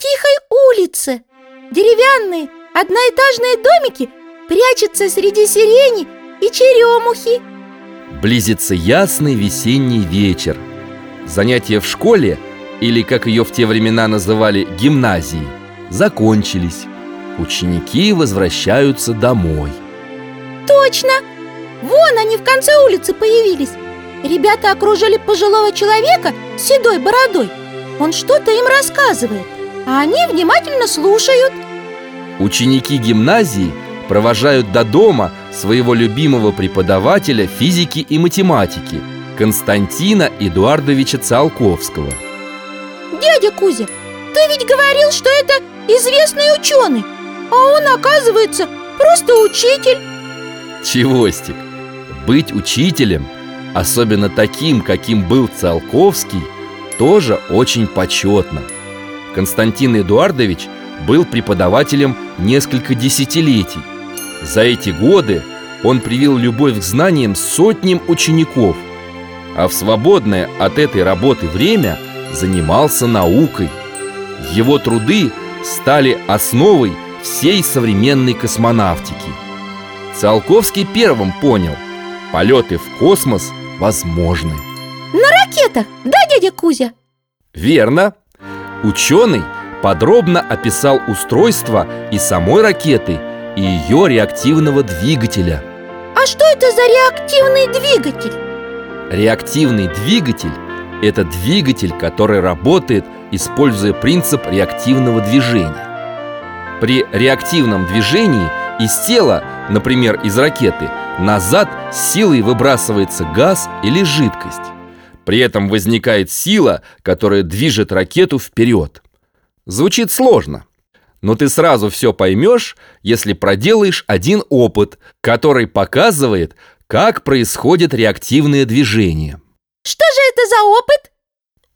тихой улице. Деревянные одноэтажные домики прячутся среди сирени и черемухи. Близится ясный весенний вечер. Занятия в школе, или как ее в те времена называли гимназией, закончились. Ученики возвращаются домой. Точно! Вон они в конце улицы появились. Ребята окружили пожилого человека с седой бородой. Он что-то им рассказывает А они внимательно слушают. Ученики гимназии провожают до дома своего любимого преподавателя физики и математики Константина Эдуардовича Циолковского. Дядя Кузя, ты ведь говорил, что это известный ученый А он, оказывается, просто учитель. Чевостик, быть учителем, особенно таким, каким был Циолковский, тоже очень почетно Константин Эдуардович был преподавателем несколько десятилетий. За эти годы он привил любовь к знаниям сотням учеников А в свободное от этой работы время занимался наукой. Его труды стали основой всей современной космонавтики. Циолковский первым понял Полеты в космос возможны. На ракетах, да, дядя Кузя? Верно Ученый подробно описал устройство и самой ракеты, и ее реактивного двигателя. А что это за реактивный двигатель? Реактивный двигатель – это двигатель, который работает, используя принцип реактивного движения. При реактивном движении из тела, например, из ракеты, назад силой выбрасывается газ или жидкость При этом возникает сила, которая движет ракету вперед Звучит сложно, но ты сразу все поймешь, если проделаешь один опыт, который показывает, как происходит реактивное движение. Что же это за опыт?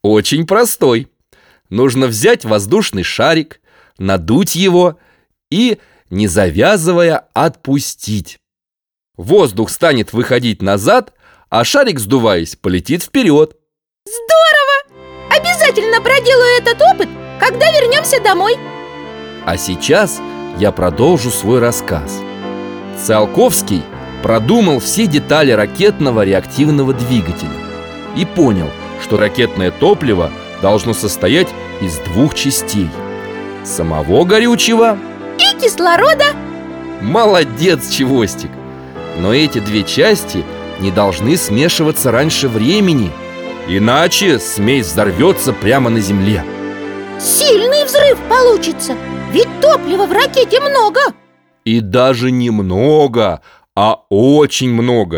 Очень простой. Нужно взять воздушный шарик, надуть его и, не завязывая, отпустить. Воздух станет выходить назад, а шарик, сдуваясь, полетит вперед. Здорово! Обязательно проделаю этот опыт когда вернемся домой А сейчас я продолжу свой рассказ Циолковский продумал все детали ракетного реактивного двигателя И понял, что ракетное топливо должно состоять из двух частей Самого горючего И кислорода Молодец, Чевостик! Но эти две части не должны смешиваться раньше времени Иначе смесь взорвется прямо на земле. Сильный взрыв получится Ведь топлива в ракете много. И даже немного, а очень много